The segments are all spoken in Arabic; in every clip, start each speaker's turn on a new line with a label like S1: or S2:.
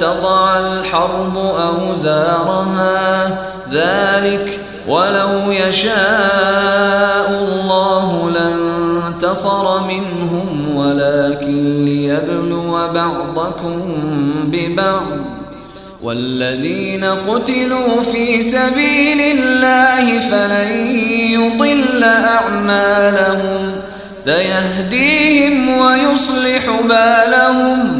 S1: تضع الحرب أوزارها ذلك ولو يشاء الله لانتصر منهم ولكن ليبلو بعضكم ببعض والذين قتلوا في سبيل الله فلن يطل أعمالهم سيهديهم ويصلح بالهم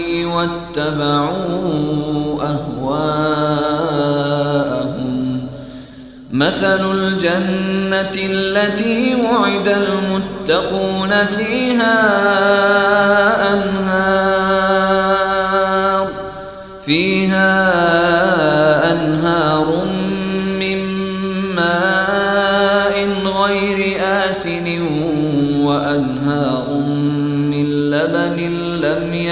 S1: واتبعوا أهواءهم مثل الجنة التي وعد المتقون فيها أنهار فيها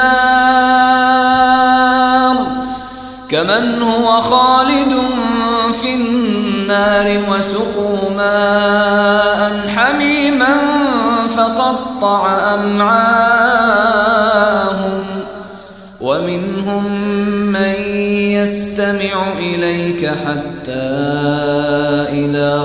S1: النار كمن هو خالد في النار وسقوا ماء حميما فقطع أمعاهم ومنهم من يستمع إليك حتى إذا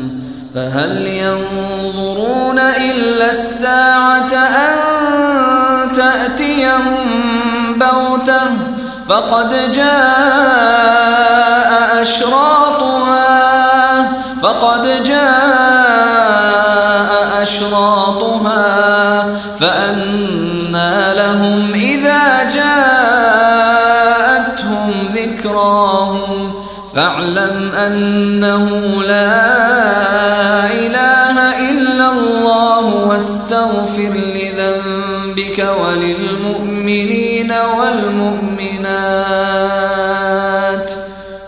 S1: فهل ينظرون إلا الساعة أن تأتيهم بوتة فقد جاء أشراطها فقد جاء أشراطها فأنا لهم إذا جاءتهم ذكراهم فاعلم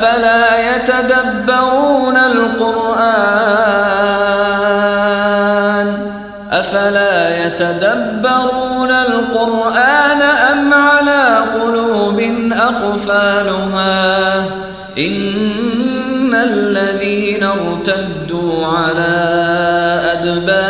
S1: أفلا يتدبرون القرآن أفلا يتدبرون القرآن أم على قلوب أقفالها إن الذين ارتدوا على أدبار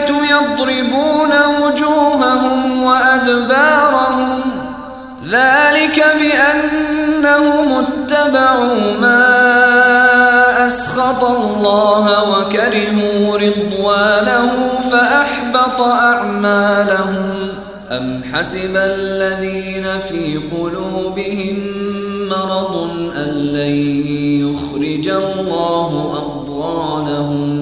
S1: يضربون وجوههم وأدبارهم ذلك بأنهم اتبعوا ما أسخط الله وكرهوا رضوانه فأحبط أعمالهم أم حسب الذين في قلوبهم مرض أن لن يخرج الله أضغانهم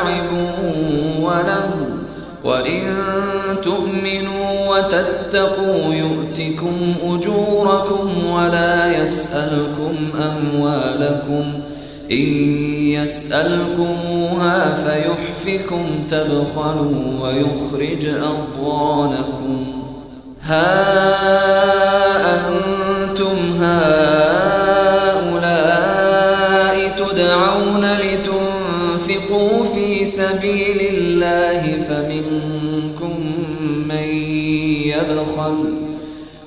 S1: وتتقوا يؤتكم أجوركم ولا يسألكم أموالكم إن يسألكموها فيحفكم تبخلوا ويخرج أضوانكم هَٰذَا